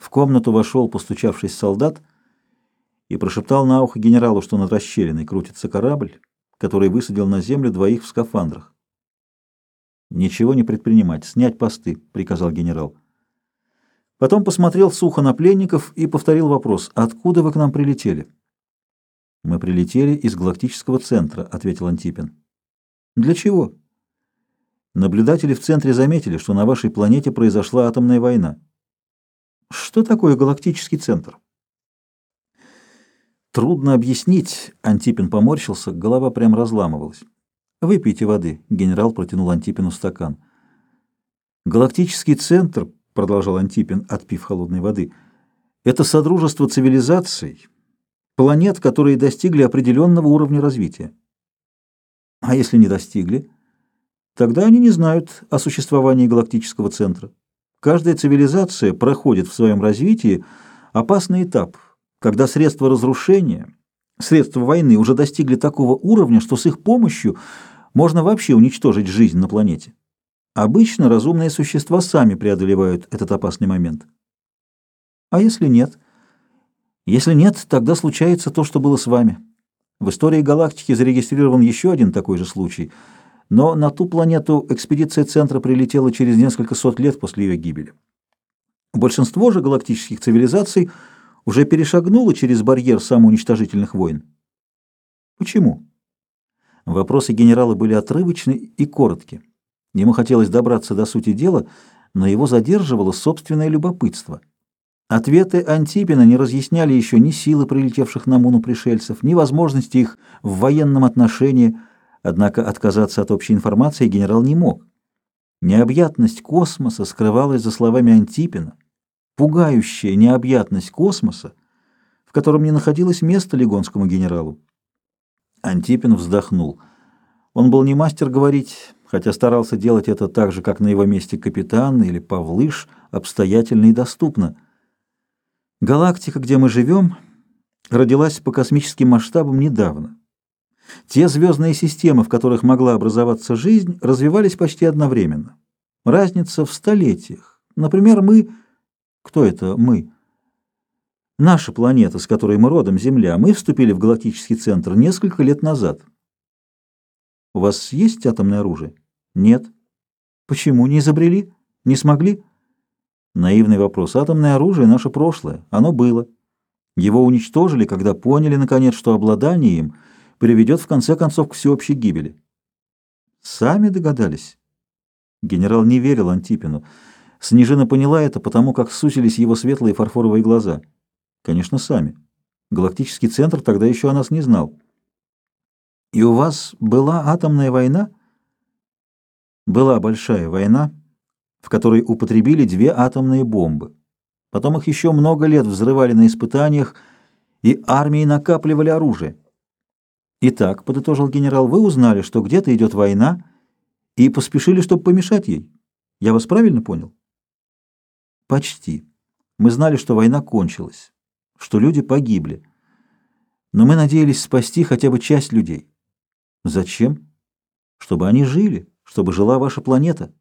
В комнату вошел, постучавшись солдат, и прошептал на ухо генералу, что над расщелиной крутится корабль, который высадил на землю двоих в скафандрах. «Ничего не предпринимать, снять посты», — приказал генерал. Потом посмотрел сухо на пленников и повторил вопрос, «Откуда вы к нам прилетели?» «Мы прилетели из галактического центра», — ответил Антипин. «Для чего?» «Наблюдатели в центре заметили, что на вашей планете произошла атомная война». «Что такое галактический центр?» «Трудно объяснить», — Антипин поморщился, голова прям разламывалась. «Выпейте воды», — генерал протянул Антипину стакан. «Галактический центр», — продолжал Антипин, отпив холодной воды, — «это содружество цивилизаций» планет, которые достигли определенного уровня развития. А если не достигли, тогда они не знают о существовании галактического центра. Каждая цивилизация проходит в своем развитии опасный этап, когда средства разрушения, средства войны уже достигли такого уровня, что с их помощью можно вообще уничтожить жизнь на планете. Обычно разумные существа сами преодолевают этот опасный момент. А если нет – если нет, тогда случается то, что было с вами. В истории галактики зарегистрирован еще один такой же случай, но на ту планету экспедиция Центра прилетела через несколько сот лет после ее гибели. Большинство же галактических цивилизаций уже перешагнуло через барьер самоуничтожительных войн. Почему? Вопросы генерала были отрывочны и коротки. Ему хотелось добраться до сути дела, но его задерживало собственное любопытство – Ответы Антипина не разъясняли еще ни силы прилетевших на Муну пришельцев, ни возможности их в военном отношении, однако отказаться от общей информации генерал не мог. Необъятность космоса скрывалась за словами Антипина, пугающая необъятность космоса, в котором не находилось места легонскому генералу. Антипин вздохнул. Он был не мастер говорить, хотя старался делать это так же, как на его месте капитан или Павлыш, обстоятельно и доступно – Галактика, где мы живем, родилась по космическим масштабам недавно. Те звездные системы, в которых могла образоваться жизнь, развивались почти одновременно. Разница в столетиях. Например, мы... Кто это мы? Наша планета, с которой мы родом, Земля, мы вступили в галактический центр несколько лет назад. У вас есть атомное оружие? Нет. Почему не изобрели? Не смогли? Наивный вопрос. Атомное оружие — наше прошлое. Оно было. Его уничтожили, когда поняли, наконец, что обладание им приведет в конце концов к всеобщей гибели. Сами догадались? Генерал не верил Антипину. Снежина поняла это потому, как сузились его светлые фарфоровые глаза. Конечно, сами. Галактический центр тогда еще о нас не знал. И у вас была атомная война? Была большая война, в которой употребили две атомные бомбы. Потом их еще много лет взрывали на испытаниях, и армии накапливали оружие. Итак, подытожил генерал, вы узнали, что где-то идет война, и поспешили, чтобы помешать ей. Я вас правильно понял? Почти. Мы знали, что война кончилась, что люди погибли. Но мы надеялись спасти хотя бы часть людей. Зачем? Чтобы они жили, чтобы жила ваша планета.